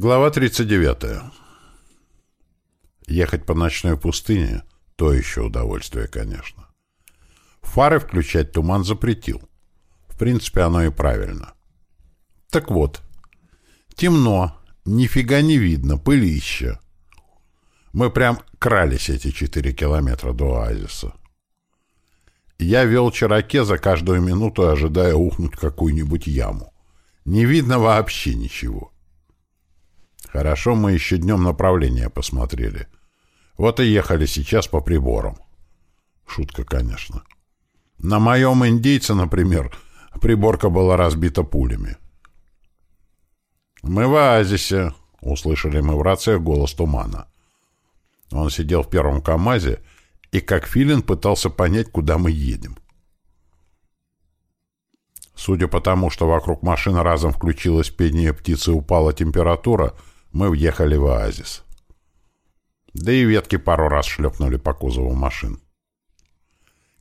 Глава 39. Ехать по ночной пустыне — то еще удовольствие, конечно. Фары включать туман запретил. В принципе, оно и правильно. Так вот, темно, нифига не видно, пылища. Мы прям крались эти четыре километра до оазиса. Я вел за каждую минуту, ожидая ухнуть какую-нибудь яму. Не видно вообще ничего. — Хорошо, мы еще днем направление посмотрели. Вот и ехали сейчас по приборам. Шутка, конечно. На моем индейце, например, приборка была разбита пулями. «Мы в оазисе», — услышали мы в рациях голос Тумана. Он сидел в первом КамАЗе и, как филин, пытался понять, куда мы едем. Судя по тому, что вокруг машины разом включилась пение птицы и упала температура, мы въехали в оазис. Да и ветки пару раз шлепнули по кузову машин.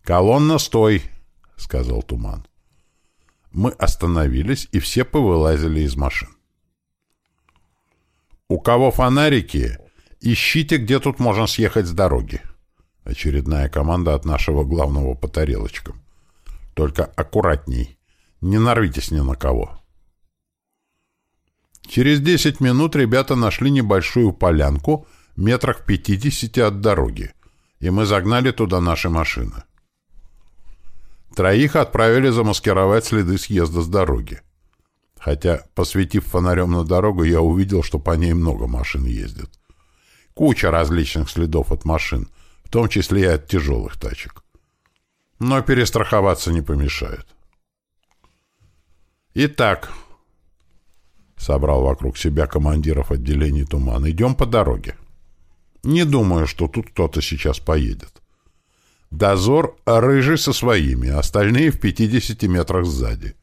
«Колонна, стой!» — сказал Туман. Мы остановились, и все повылазили из машин. «У кого фонарики? Ищите, где тут можно съехать с дороги». Очередная команда от нашего главного по тарелочкам. «Только аккуратней. Не нарвитесь ни на кого». Через 10 минут ребята нашли небольшую полянку метрах в 50 от дороги, и мы загнали туда наши машины. Троих отправили замаскировать следы съезда с дороги. Хотя, посветив фонарем на дорогу, я увидел, что по ней много машин ездит. Куча различных следов от машин, в том числе и от тяжелых тачек. Но перестраховаться не помешает. Итак, Собрал вокруг себя командиров отделений «Туман». «Идем по дороге». Не думаю, что тут кто-то сейчас поедет. Дозор рыжий со своими, остальные в 50 метрах сзади.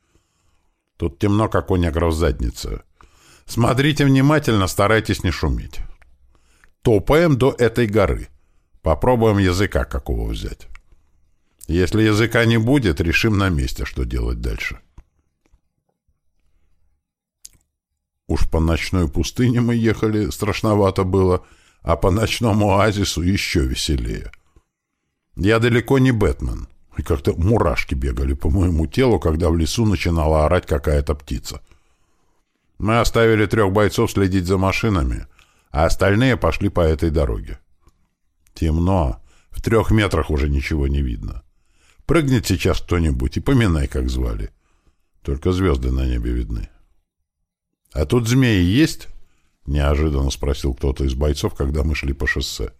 Тут темно, как у негров задница. Смотрите внимательно, старайтесь не шуметь. Топаем до этой горы. Попробуем языка какого взять. Если языка не будет, решим на месте, что делать дальше. Уж по ночной пустыне мы ехали, страшновато было, а по ночному оазису еще веселее. Я далеко не Бэтмен, и как-то мурашки бегали по моему телу, когда в лесу начинала орать какая-то птица. Мы оставили трех бойцов следить за машинами, а остальные пошли по этой дороге. Темно, в трех метрах уже ничего не видно. Прыгнет сейчас кто-нибудь и поминай, как звали. Только звезды на небе видны. «А тут змеи есть?» — неожиданно спросил кто-то из бойцов, когда мы шли по шоссе.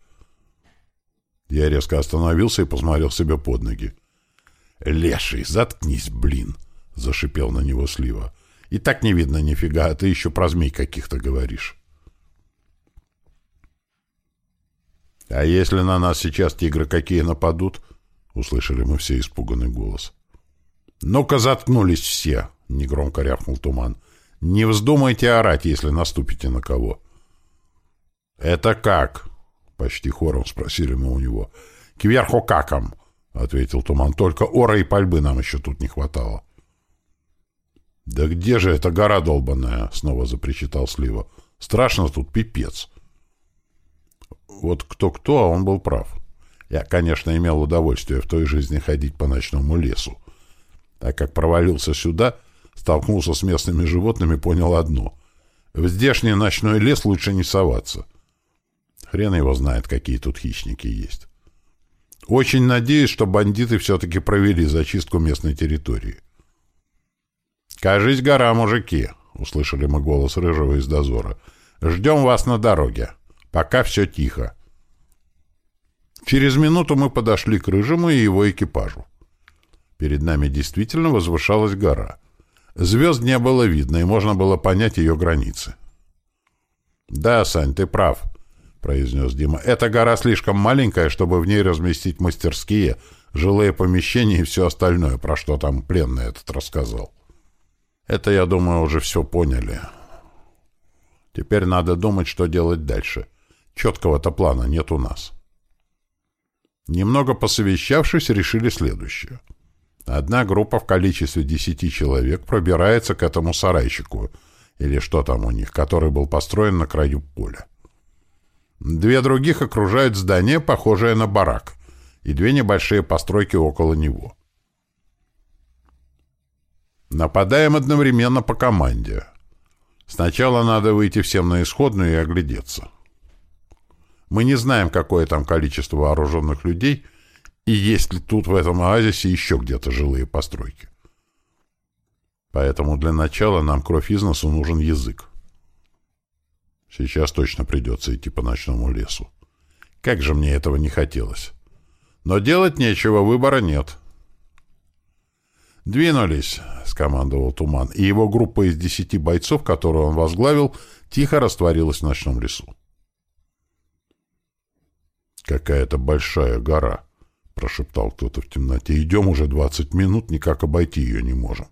Я резко остановился и посмотрел себе под ноги. «Леший, заткнись, блин!» — зашипел на него Слива. «И так не видно нифига, а ты еще про змей каких-то говоришь». «А если на нас сейчас тигры какие нападут?» — услышали мы все испуганный голос. «Ну-ка заткнулись все!» — негромко рявкнул туман. Не вздумайте орать, если наступите на кого. — Это как? — почти хором спросили мы у него. — Кверху каком, — ответил Туман. — Только ора и пальбы нам еще тут не хватало. — Да где же эта гора долбаная? — снова запричитал Слива. — Страшно тут пипец. Вот кто-кто, а он был прав. Я, конечно, имел удовольствие в той жизни ходить по ночному лесу. Так как провалился сюда, столкнулся с местными животными, понял одно. В здешний ночной лес лучше не соваться. Хрен его знает, какие тут хищники есть. Очень надеюсь, что бандиты все-таки провели зачистку местной территории. «Кажись, гора, мужики!» — услышали мы голос Рыжего из дозора. «Ждем вас на дороге. Пока все тихо». Через минуту мы подошли к Рыжему и его экипажу. Перед нами действительно возвышалась гора. Звезд не было видно, и можно было понять ее границы. «Да, Сань, ты прав», — произнес Дима. «Эта гора слишком маленькая, чтобы в ней разместить мастерские, жилые помещения и все остальное, про что там пленный этот рассказал. Это, я думаю, уже все поняли. Теперь надо думать, что делать дальше. Четкого-то плана нет у нас». Немного посовещавшись, решили следующее — Одна группа в количестве десяти человек пробирается к этому сарайчику или что там у них, который был построен на краю поля. Две других окружают здание, похожее на барак, и две небольшие постройки около него. Нападаем одновременно по команде. Сначала надо выйти всем на исходную и оглядеться. Мы не знаем, какое там количество вооруженных людей и есть ли тут в этом оазисе еще где-то жилые постройки. Поэтому для начала нам кровь из носу нужен язык. Сейчас точно придется идти по ночному лесу. Как же мне этого не хотелось. Но делать нечего, выбора нет. «Двинулись», — скомандовал Туман, и его группа из десяти бойцов, которую он возглавил, тихо растворилась в ночном лесу. «Какая-то большая гора», — прошептал кто-то в темноте. «Идем уже двадцать минут, никак обойти ее не можем».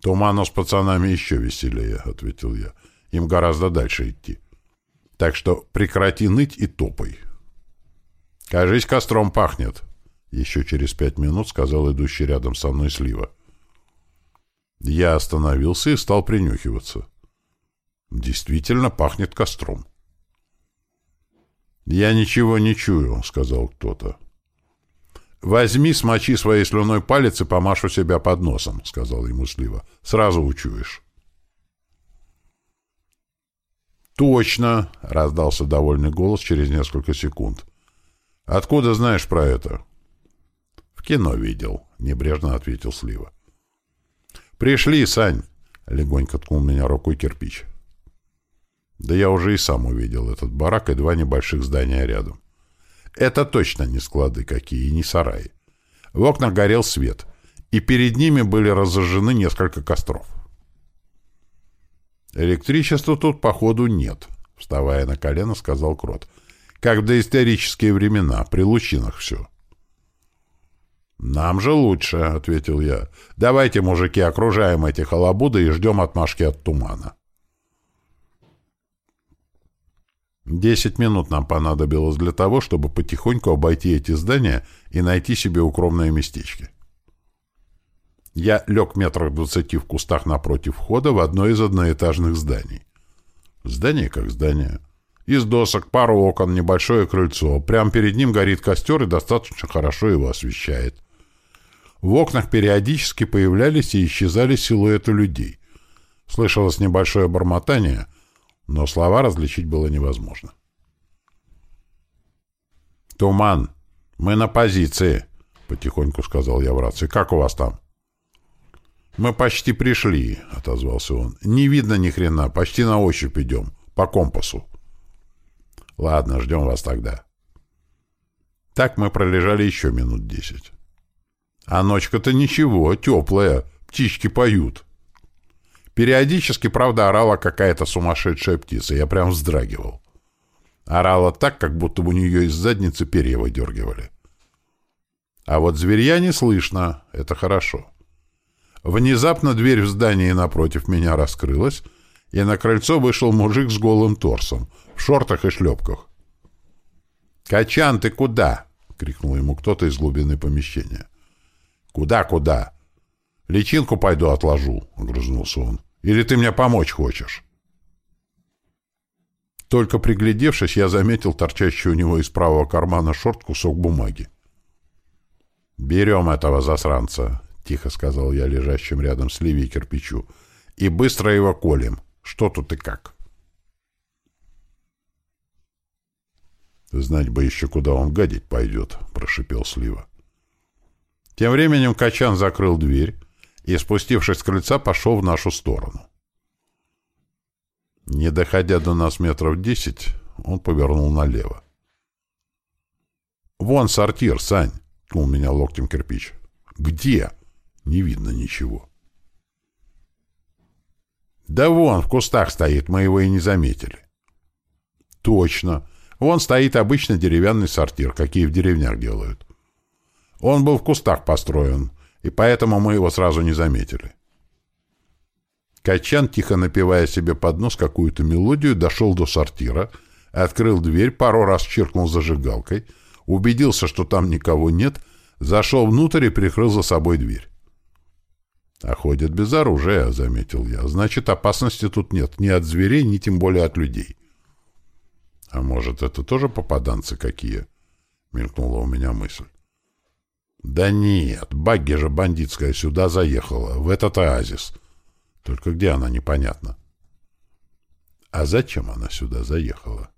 «Туману с пацанами еще веселее», — ответил я. «Им гораздо дальше идти. Так что прекрати ныть и топай». «Кажись, костром пахнет», — еще через пять минут сказал идущий рядом со мной Слива. Я остановился и стал принюхиваться. Действительно пахнет костром. «Я ничего не чую», — сказал кто-то. «Возьми, смочи своей слюной палец и помашь у себя под носом», — сказал ему Слива. «Сразу учуешь». «Точно!» — раздался довольный голос через несколько секунд. «Откуда знаешь про это?» «В кино видел», — небрежно ответил Слива. «Пришли, Сань!» — легонько ткнул меня рукой кирпич. Да я уже и сам увидел этот барак и два небольших здания рядом. Это точно не склады какие, и не сараи. В окнах горел свет, и перед ними были разожжены несколько костров. «Электричества тут, походу, нет», — вставая на колено, сказал Крот. «Как в доисторические времена, при лучинах все». «Нам же лучше», — ответил я. «Давайте, мужики, окружаем эти халабуды и ждем отмашки от тумана». Десять минут нам понадобилось для того, чтобы потихоньку обойти эти здания и найти себе укромное местечко. Я лег метрах двадцати в кустах напротив входа в одно из одноэтажных зданий. Здание как здание. Из досок, пару окон, небольшое крыльцо. Прямо перед ним горит костер и достаточно хорошо его освещает. В окнах периодически появлялись и исчезали силуэты людей. Слышалось небольшое бормотание — но слова различить было невозможно. «Туман! Мы на позиции!» — потихоньку сказал я в рации. «Как у вас там?» «Мы почти пришли», — отозвался он. «Не видно ни хрена, почти на ощупь идем, по компасу». «Ладно, ждем вас тогда». Так мы пролежали еще минут десять. А ночка-то ничего, теплая, птички поют. Периодически, правда, орала какая-то сумасшедшая птица. Я прям вздрагивал. Орала так, как будто у нее из задницы перья выдергивали. А вот зверья не слышно. Это хорошо. Внезапно дверь в здании напротив меня раскрылась, и на крыльцо вышел мужик с голым торсом, в шортах и шлепках. «Качан, ты куда?» — крикнул ему кто-то из глубины помещения. «Куда-куда?» «Личинку пойду отложу», — огрызнулся он. «Или ты мне помочь хочешь?» Только приглядевшись, я заметил торчащий у него из правого кармана шорт кусок бумаги. «Берем этого засранца», — тихо сказал я лежащим рядом с Ливией кирпичу, — «и быстро его колем. Что тут и как?» «Знать бы еще, куда он гадить пойдет», — прошипел Слива. Тем временем Качан закрыл дверь, и, спустившись с крыльца, пошел в нашу сторону. Не доходя до нас метров десять, он повернул налево. «Вон сортир, Сань!» — ткнул меня локтем кирпич. «Где?» «Не видно ничего». «Да вон, в кустах стоит, мы его и не заметили». «Точно. Вон стоит обычный деревянный сортир, какие в деревнях делают. Он был в кустах построен, и поэтому мы его сразу не заметили. Качан, тихо напевая себе под нос какую-то мелодию, дошел до сортира, открыл дверь, пару раз чиркнул зажигалкой, убедился, что там никого нет, зашел внутрь и прикрыл за собой дверь. А ходят без оружия, заметил я. Значит, опасности тут нет ни от зверей, ни тем более от людей. А может, это тоже попаданцы какие? Мелькнула у меня мысль. Да нет, багги же бандитская сюда заехала, в этот оазис. Только где она, непонятно. А зачем она сюда заехала?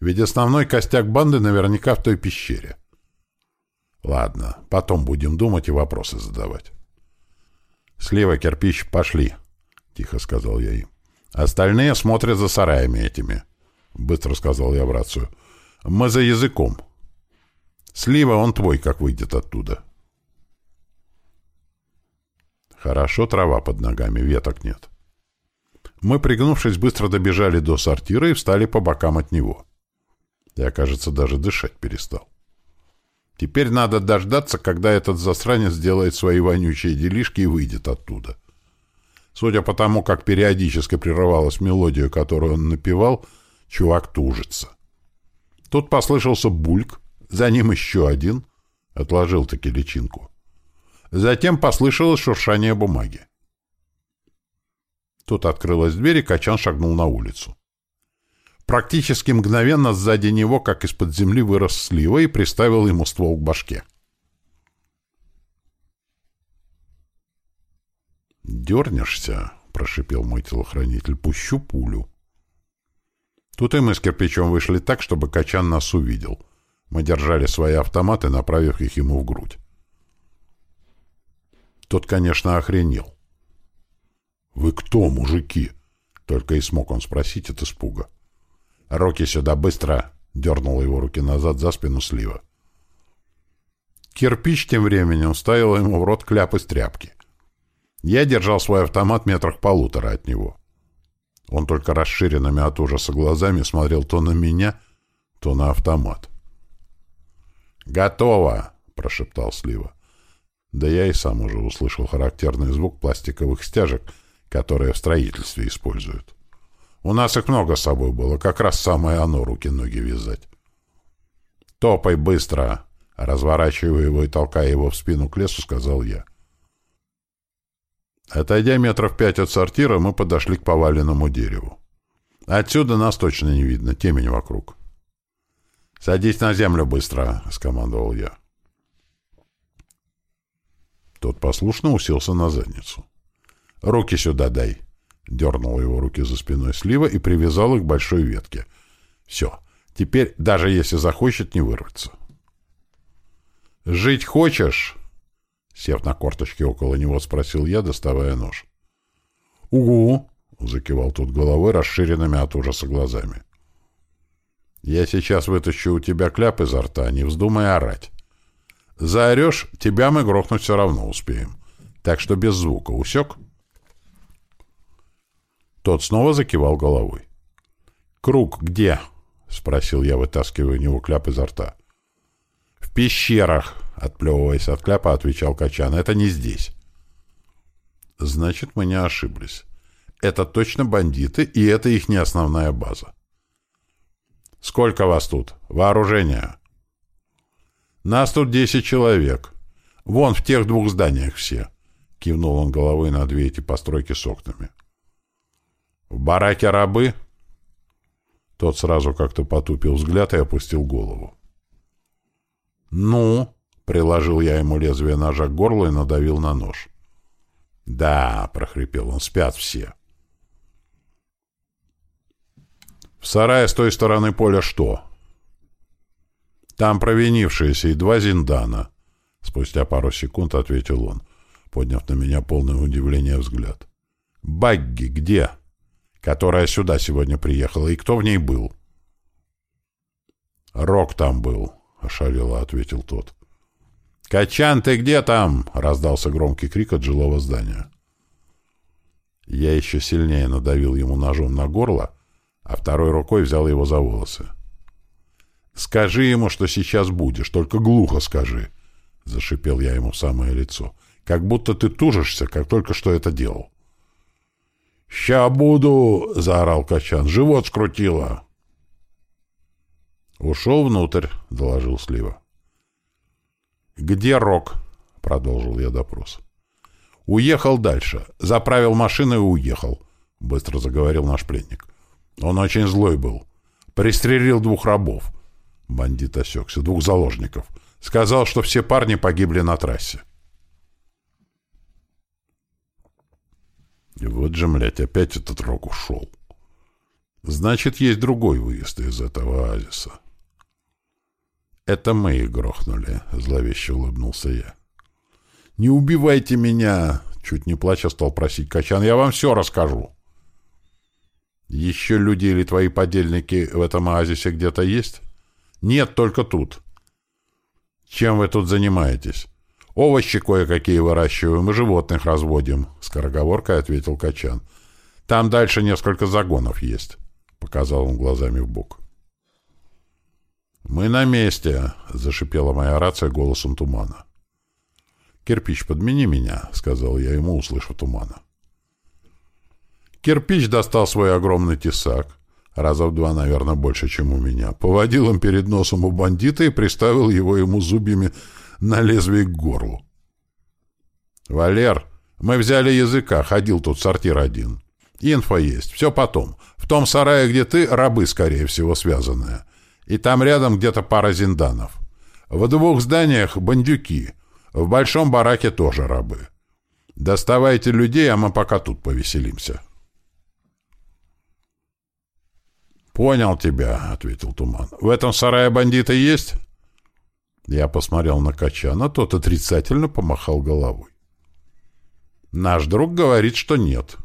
Ведь основной костяк банды наверняка в той пещере. Ладно, потом будем думать и вопросы задавать. «Слева кирпич, пошли», — тихо сказал я им. «Остальные смотрят за сараями этими», — быстро сказал я в рацию. «Мы за языком. Слива он твой, как выйдет оттуда». Хорошо, трава под ногами, веток нет. Мы, пригнувшись, быстро добежали до сортира и встали по бокам от него. Я, кажется, даже дышать перестал. Теперь надо дождаться, когда этот засранец сделает свои вонючие делишки и выйдет оттуда. Судя по тому, как периодически прерывалась мелодия, которую он напевал, чувак тужится. Тут послышался бульк, за ним еще один, отложил таки личинку. Затем послышалось шуршание бумаги. Тут открылась дверь, и Качан шагнул на улицу. Практически мгновенно сзади него, как из-под земли, вырос слива и приставил ему ствол к башке. «Дернешься?» — прошипел мой телохранитель. «Пущу пулю». Тут и мы с кирпичом вышли так, чтобы Качан нас увидел. Мы держали свои автоматы, направив их ему в грудь. Тот, конечно, охренел. «Вы кто, мужики?» — только и смог он спросить от испуга. «Руки сюда, быстро!» — дернула его руки назад за спину слива. Кирпич тем временем ставил ему в рот кляп из тряпки. Я держал свой автомат метрах полутора от него. Он только расширенными от ужаса глазами смотрел то на меня, то на автомат. «Готово!» — прошептал Слива. Да я и сам уже услышал характерный звук пластиковых стяжек, которые в строительстве используют. У нас их много с собой было, как раз самое оно руки-ноги вязать. «Топай быстро!» Разворачивая его и толкая его в спину к лесу, сказал я. Отойдя метров пять от сортира, мы подошли к поваленному дереву. Отсюда нас точно не видно, темень вокруг. «Садись на землю быстро!» — скомандовал я. Тот послушно уселся на задницу. «Руки сюда дай!» Дернул его руки за спиной слива и привязал их к большой ветке. Все. Теперь, даже если захочет, не вырваться. «Жить хочешь?» Сев на корточке около него, спросил я, доставая нож. «Угу!» — закивал тут головой, расширенными от ужаса глазами. «Я сейчас вытащу у тебя кляп изо рта, не вздумай орать. Заорешь, тебя мы грохнуть все равно успеем. Так что без звука, усек?» Тот снова закивал головой. «Круг где?» — спросил я, вытаскивая у него кляп изо рта. «В пещерах», — отплевываясь от кляпа, отвечал Качан. «Это не здесь». «Значит, мы не ошиблись. Это точно бандиты, и это их не основная база». «Сколько вас тут? Вооружение?» «Нас тут десять человек. Вон в тех двух зданиях все», — кивнул он головой на две эти постройки с окнами. «В бараке рабы?» Тот сразу как-то потупил взгляд и опустил голову. «Ну?» — приложил я ему лезвие ножа к горлу и надавил на нож. «Да», — прохрипел он, — «спят все». «В сарае с той стороны поля что?» «Там провинившиеся и два зиндана», — спустя пару секунд ответил он, подняв на меня полное удивление взгляд. «Багги где?» которая сюда сегодня приехала, и кто в ней был? «Рок там был», — ошалело ответил тот. «Качан, ты где там?» — раздался громкий крик от жилого здания. Я еще сильнее надавил ему ножом на горло, а второй рукой взял его за волосы. «Скажи ему, что сейчас будешь, только глухо скажи», — зашипел я ему в самое лицо. «Как будто ты тужишься, как только что это делал». «Ща буду!» — заорал Качан. «Живот скрутило!» «Ушел внутрь», — доложил Слива. «Где Рок?» — продолжил я допрос. Уехал дальше. Заправил машину и уехал, — быстро заговорил наш пленник. Он очень злой был. Пристрелил двух рабов. Бандит осекся. Двух заложников. Сказал, что все парни погибли на трассе. И вот же, блядь, опять этот рог ушел. Значит, есть другой выезд из этого оазиса. Это мы их грохнули, зловеще улыбнулся я. Не убивайте меня, чуть не плача стал просить Качан. Я вам все расскажу. Еще люди или твои подельники в этом оазисе где-то есть? Нет, только тут. Чем вы тут занимаетесь? Овощи кое-какие выращиваем и животных разводим, — скороговоркой ответил Качан. Там дальше несколько загонов есть, — показал он глазами в бок. «Мы на месте!» — зашипела моя рация голосом тумана. «Кирпич, подмени меня!» — сказал я ему, услышав тумана. Кирпич достал свой огромный тесак, раза в два, наверное, больше, чем у меня, поводил им перед носом у бандита и приставил его ему зубьями на лезвие к горлу. «Валер, мы взяли языка, ходил тут сортир один. Инфа есть, все потом. В том сарае, где ты, рабы, скорее всего, связанные. И там рядом где-то пара зинданов. В двух зданиях бандюки, в большом бараке тоже рабы. Доставайте людей, а мы пока тут повеселимся». «Понял тебя», — ответил Туман. «В этом сарае бандиты есть?» Я посмотрел на Качана, тот отрицательно помахал головой. «Наш друг говорит, что нет.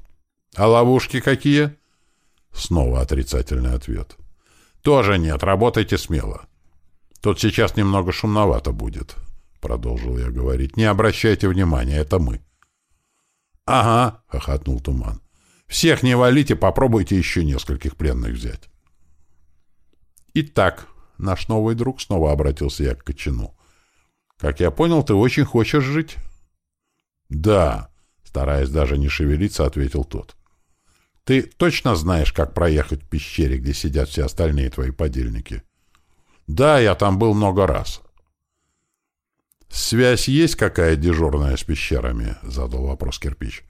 А ловушки какие?» Снова отрицательный ответ. «Тоже нет, работайте смело. Тут сейчас немного шумновато будет», — продолжил я говорить. «Не обращайте внимания, это мы». «Ага», — хохотнул Туман. «Всех не валите, попробуйте еще нескольких пленных взять». «Итак, наш новый друг снова обратился я к Кочину. Как я понял, ты очень хочешь жить?» «Да», — стараясь даже не шевелиться, ответил тот. «Ты точно знаешь, как проехать в пещере, где сидят все остальные твои подельники?» «Да, я там был много раз». «Связь есть какая дежурная с пещерами?» — задал вопрос кирпич.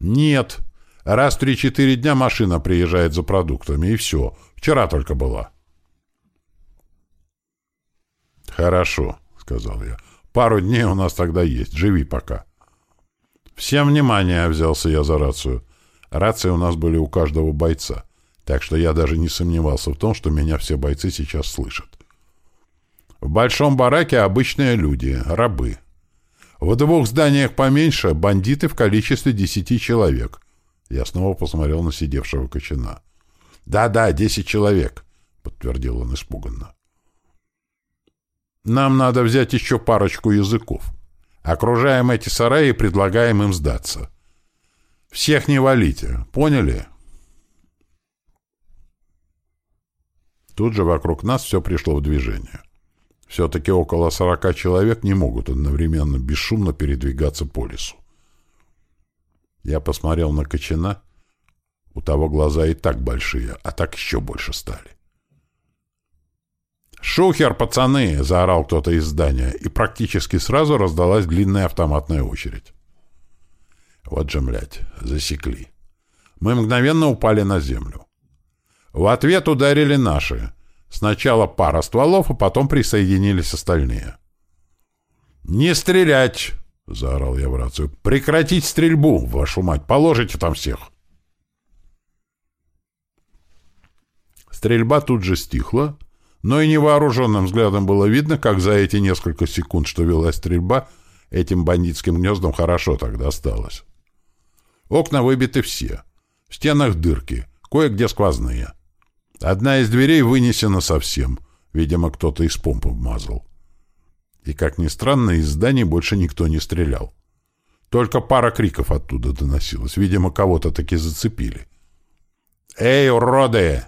«Нет. Раз три-четыре дня машина приезжает за продуктами, и все. Вчера только была. «Хорошо», — сказал я. «Пару дней у нас тогда есть. Живи пока». «Всем внимание!» — взялся я за рацию. Рации у нас были у каждого бойца, так что я даже не сомневался в том, что меня все бойцы сейчас слышат. В большом бараке обычные люди, рабы. В двух зданиях поменьше бандиты в количестве десяти человек. Я снова посмотрел на сидевшего кочана. «Да-да, десять человек», — подтвердил он испуганно. «Нам надо взять еще парочку языков. Окружаем эти сараи и предлагаем им сдаться. Всех не валите, поняли?» Тут же вокруг нас все пришло в движение. Все-таки около сорока человек не могут одновременно бесшумно передвигаться по лесу. Я посмотрел на Кочана — у того глаза и так большие, а так еще больше стали. «Шухер, пацаны!» — заорал кто-то из здания, и практически сразу раздалась длинная автоматная очередь. Вот же, блядь, засекли. Мы мгновенно упали на землю. В ответ ударили наши. Сначала пара стволов, а потом присоединились остальные. «Не стрелять!» — заорал я в рацию. «Прекратить стрельбу, вашу мать! Положите там всех!» Стрельба тут же стихла, но и невооруженным взглядом было видно, как за эти несколько секунд, что велась стрельба, этим бандитским гнездом хорошо так досталось. Окна выбиты все. В стенах дырки, кое-где сквозные. Одна из дверей вынесена совсем. Видимо, кто-то из помпы вмазал. И, как ни странно, из зданий больше никто не стрелял. Только пара криков оттуда доносилась. Видимо, кого-то таки зацепили. «Эй, уроды!»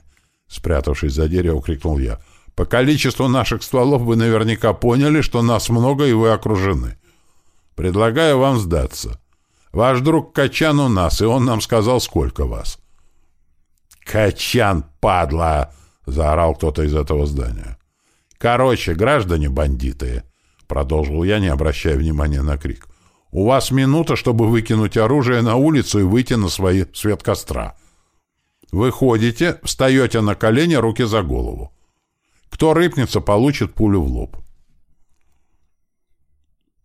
Спрятавшись за дерево, крикнул я. «По количеству наших стволов вы наверняка поняли, что нас много и вы окружены. Предлагаю вам сдаться. Ваш друг Качан у нас, и он нам сказал, сколько вас». «Качан, падла!» — заорал кто-то из этого здания. «Короче, граждане бандиты!» — продолжил я, не обращая внимания на крик. У вас минута, чтобы выкинуть оружие на улицу и выйти на свои свет костра. Выходите, встаете на колени, руки за голову. Кто рыпнется, получит пулю в лоб.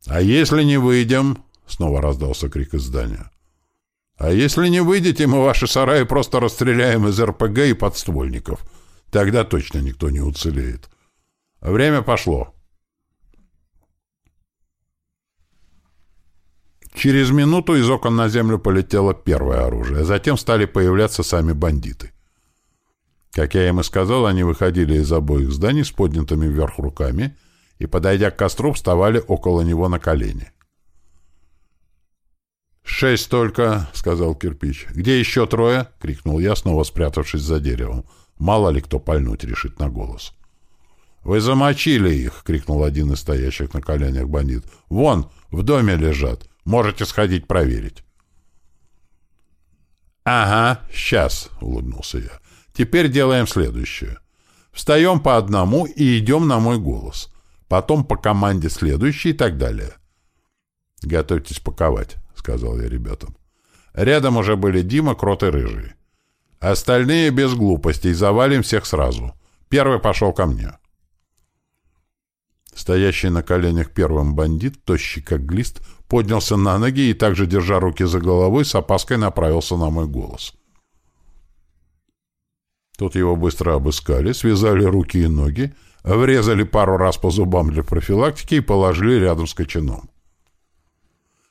«А если не выйдем?» — снова раздался крик из здания. «А если не выйдете, мы ваши сараи просто расстреляем из РПГ и подствольников. Тогда точно никто не уцелеет. Время пошло». Через минуту из окон на землю полетело первое оружие, затем стали появляться сами бандиты. Как я им и сказал, они выходили из обоих зданий с поднятыми вверх руками и, подойдя к костру, вставали около него на колени. «Шесть только», — сказал кирпич. «Где еще трое?» — крикнул я, снова спрятавшись за деревом. Мало ли кто пальнуть решит на голос. «Вы замочили их!» — крикнул один из стоящих на коленях бандит. «Вон, в доме лежат. Можете сходить проверить». «Ага, сейчас», — улыбнулся я. «Теперь делаем следующее. Встаем по одному и идем на мой голос. Потом по команде следующий и так далее». «Готовьтесь паковать», — сказал я ребятам. Рядом уже были Дима, Крот и Рыжий. Остальные без глупостей, завалим всех сразу. Первый пошел ко мне. Стоящий на коленях первым бандит, тощий как глист, поднялся на ноги и, также держа руки за головой, с опаской направился на мой голос. Тут его быстро обыскали, связали руки и ноги, врезали пару раз по зубам для профилактики и положили рядом с кочаном.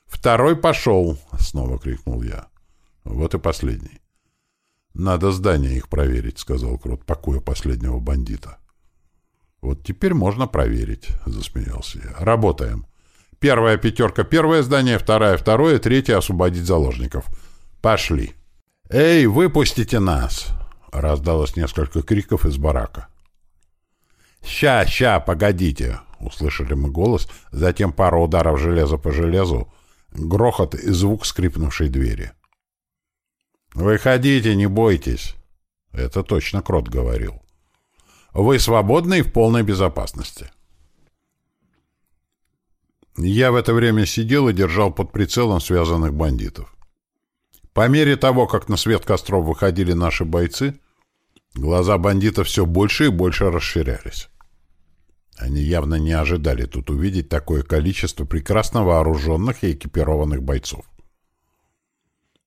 «Второй пошел!» — снова крикнул я. Вот и последний. «Надо здание их проверить», — сказал Крот, покоя последнего бандита. «Вот теперь можно проверить», — засмеялся я. «Работаем. Первая пятерка — первое здание, вторая — второе, третье — освободить заложников. Пошли». «Эй, выпустите нас!» — раздалось несколько криков из барака. «Ща, ща, погодите!» — услышали мы голос, затем пару ударов железа по железу, грохот и звук скрипнувшей двери. «Выходите, не бойтесь!» Это точно Крот говорил. Вы свободны и в полной безопасности. Я в это время сидел и держал под прицелом связанных бандитов. По мере того, как на свет костров выходили наши бойцы, глаза бандитов все больше и больше расширялись. Они явно не ожидали тут увидеть такое количество прекрасно вооруженных и экипированных бойцов.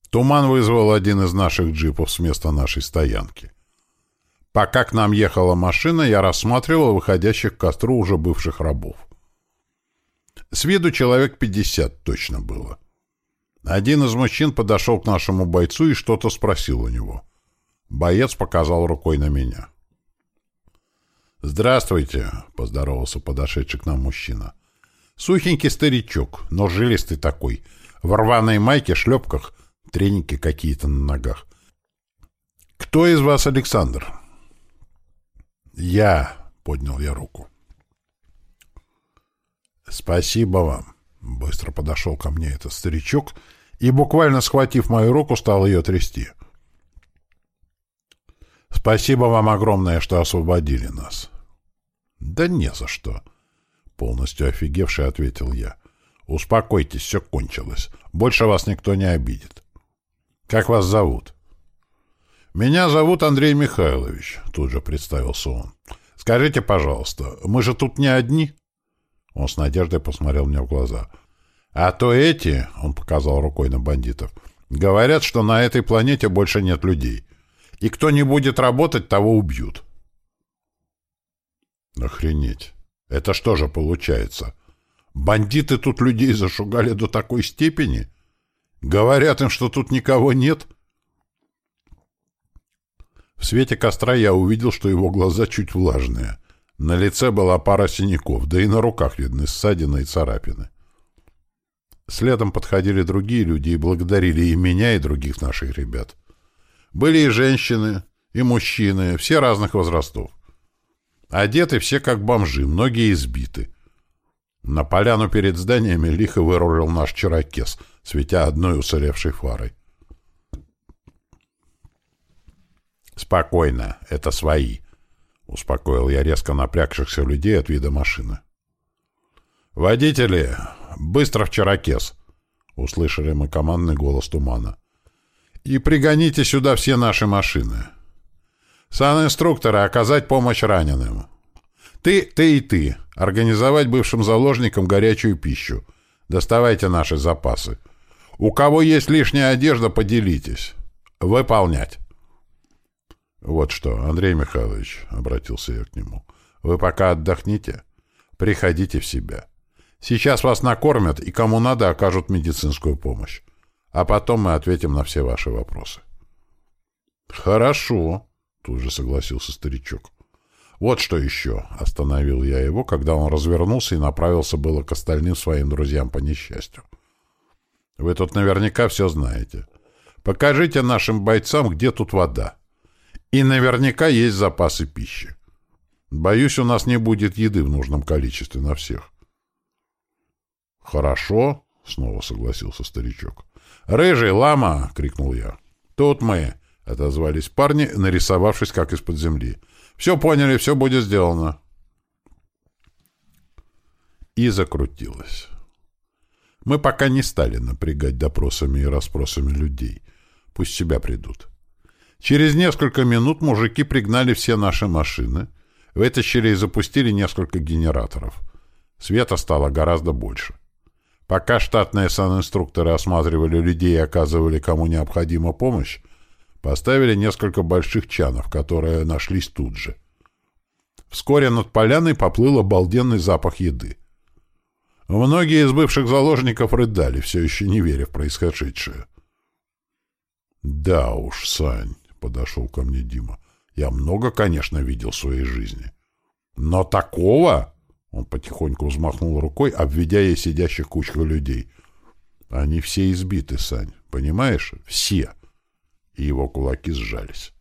Туман вызвал один из наших джипов с места нашей стоянки. Пока к нам ехала машина, я рассматривал выходящих к костру уже бывших рабов. С виду человек пятьдесят точно было. Один из мужчин подошел к нашему бойцу и что-то спросил у него. Боец показал рукой на меня. «Здравствуйте», — поздоровался подошедший к нам мужчина. Сухенький старичок, но жилистый такой, в рваной майке, шлепках, треники какие-то на ногах. «Кто из вас Александр?» «Я», — поднял я руку. «Спасибо вам», — быстро подошел ко мне этот старичок и, буквально схватив мою руку, стал ее трясти. «Спасибо вам огромное, что освободили нас». «Да не за что», — полностью офигевший ответил я. «Успокойтесь, все кончилось. Больше вас никто не обидит. Как вас зовут?» «Меня зовут Андрей Михайлович», — тут же представился он. «Скажите, пожалуйста, мы же тут не одни?» Он с надеждой посмотрел мне в глаза. «А то эти», — он показал рукой на бандитов, — «говорят, что на этой планете больше нет людей. И кто не будет работать, того убьют». «Охренеть! Это что же получается? Бандиты тут людей зашугали до такой степени? Говорят им, что тут никого нет?» В свете костра я увидел, что его глаза чуть влажные. На лице была пара синяков, да и на руках видны ссадины и царапины. Следом подходили другие люди и благодарили и меня, и других наших ребят. Были и женщины, и мужчины, все разных возрастов. Одеты все как бомжи, многие избиты. На поляну перед зданиями лихо вырулил наш чарокес, светя одной уцелевшей фарой. «Спокойно, это свои», — успокоил я резко напрягшихся людей от вида машины. «Водители, быстро в Чарокес. — услышали мы командный голос тумана. «И пригоните сюда все наши машины. Сан-инструкторы оказать помощь раненым. Ты, ты и ты. Организовать бывшим заложникам горячую пищу. Доставайте наши запасы. У кого есть лишняя одежда, поделитесь. Выполнять». «Вот что, Андрей Михайлович», — обратился я к нему, — «вы пока отдохните. Приходите в себя. Сейчас вас накормят и кому надо окажут медицинскую помощь. А потом мы ответим на все ваши вопросы». «Хорошо», — тут же согласился старичок. «Вот что еще», — остановил я его, когда он развернулся и направился было к остальным своим друзьям по несчастью. «Вы тут наверняка все знаете. Покажите нашим бойцам, где тут вода. И наверняка есть запасы пищи. Боюсь, у нас не будет еды в нужном количестве на всех». «Хорошо», — снова согласился старичок. «Рыжий, лама!» — крикнул я. «Тут мы!» — отозвались парни, нарисовавшись как из-под земли. «Все поняли, все будет сделано». И закрутилось. Мы пока не стали напрягать допросами и расспросами людей. Пусть себя придут. Через несколько минут мужики пригнали все наши машины, вытащили и запустили несколько генераторов. Света стало гораздо больше. Пока штатные санинструкторы осматривали людей и оказывали кому необходима помощь, поставили несколько больших чанов, которые нашлись тут же. Вскоре над поляной поплыл обалденный запах еды. Многие из бывших заложников рыдали, все еще не веря в происходящее. «Да уж, Сань», — подошел ко мне Дима, — «я много, конечно, видел в своей жизни. Но такого...» Он потихоньку взмахнул рукой, обведя ей сидящих кучку людей. Они все избиты, Сань, понимаешь? Все. И его кулаки сжались.